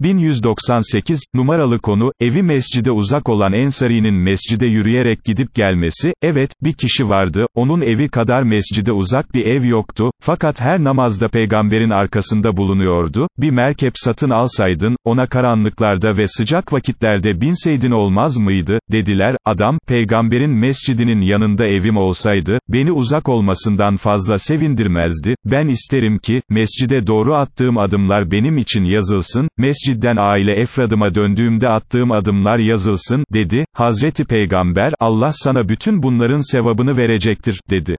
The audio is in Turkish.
1198, numaralı konu, evi mescide uzak olan Ensari'nin mescide yürüyerek gidip gelmesi, evet, bir kişi vardı, onun evi kadar mescide uzak bir ev yoktu, fakat her namazda peygamberin arkasında bulunuyordu, bir merkep satın alsaydın, ona karanlıklarda ve sıcak vakitlerde binseydin olmaz mıydı, dediler, adam, peygamberin mescidinin yanında evim olsaydı, beni uzak olmasından fazla sevindirmezdi, ben isterim ki, mescide doğru attığım adımlar benim için yazılsın, mescidden aile efradıma döndüğümde attığım adımlar yazılsın, dedi, Hazreti Peygamber, Allah sana bütün bunların sevabını verecektir, dedi.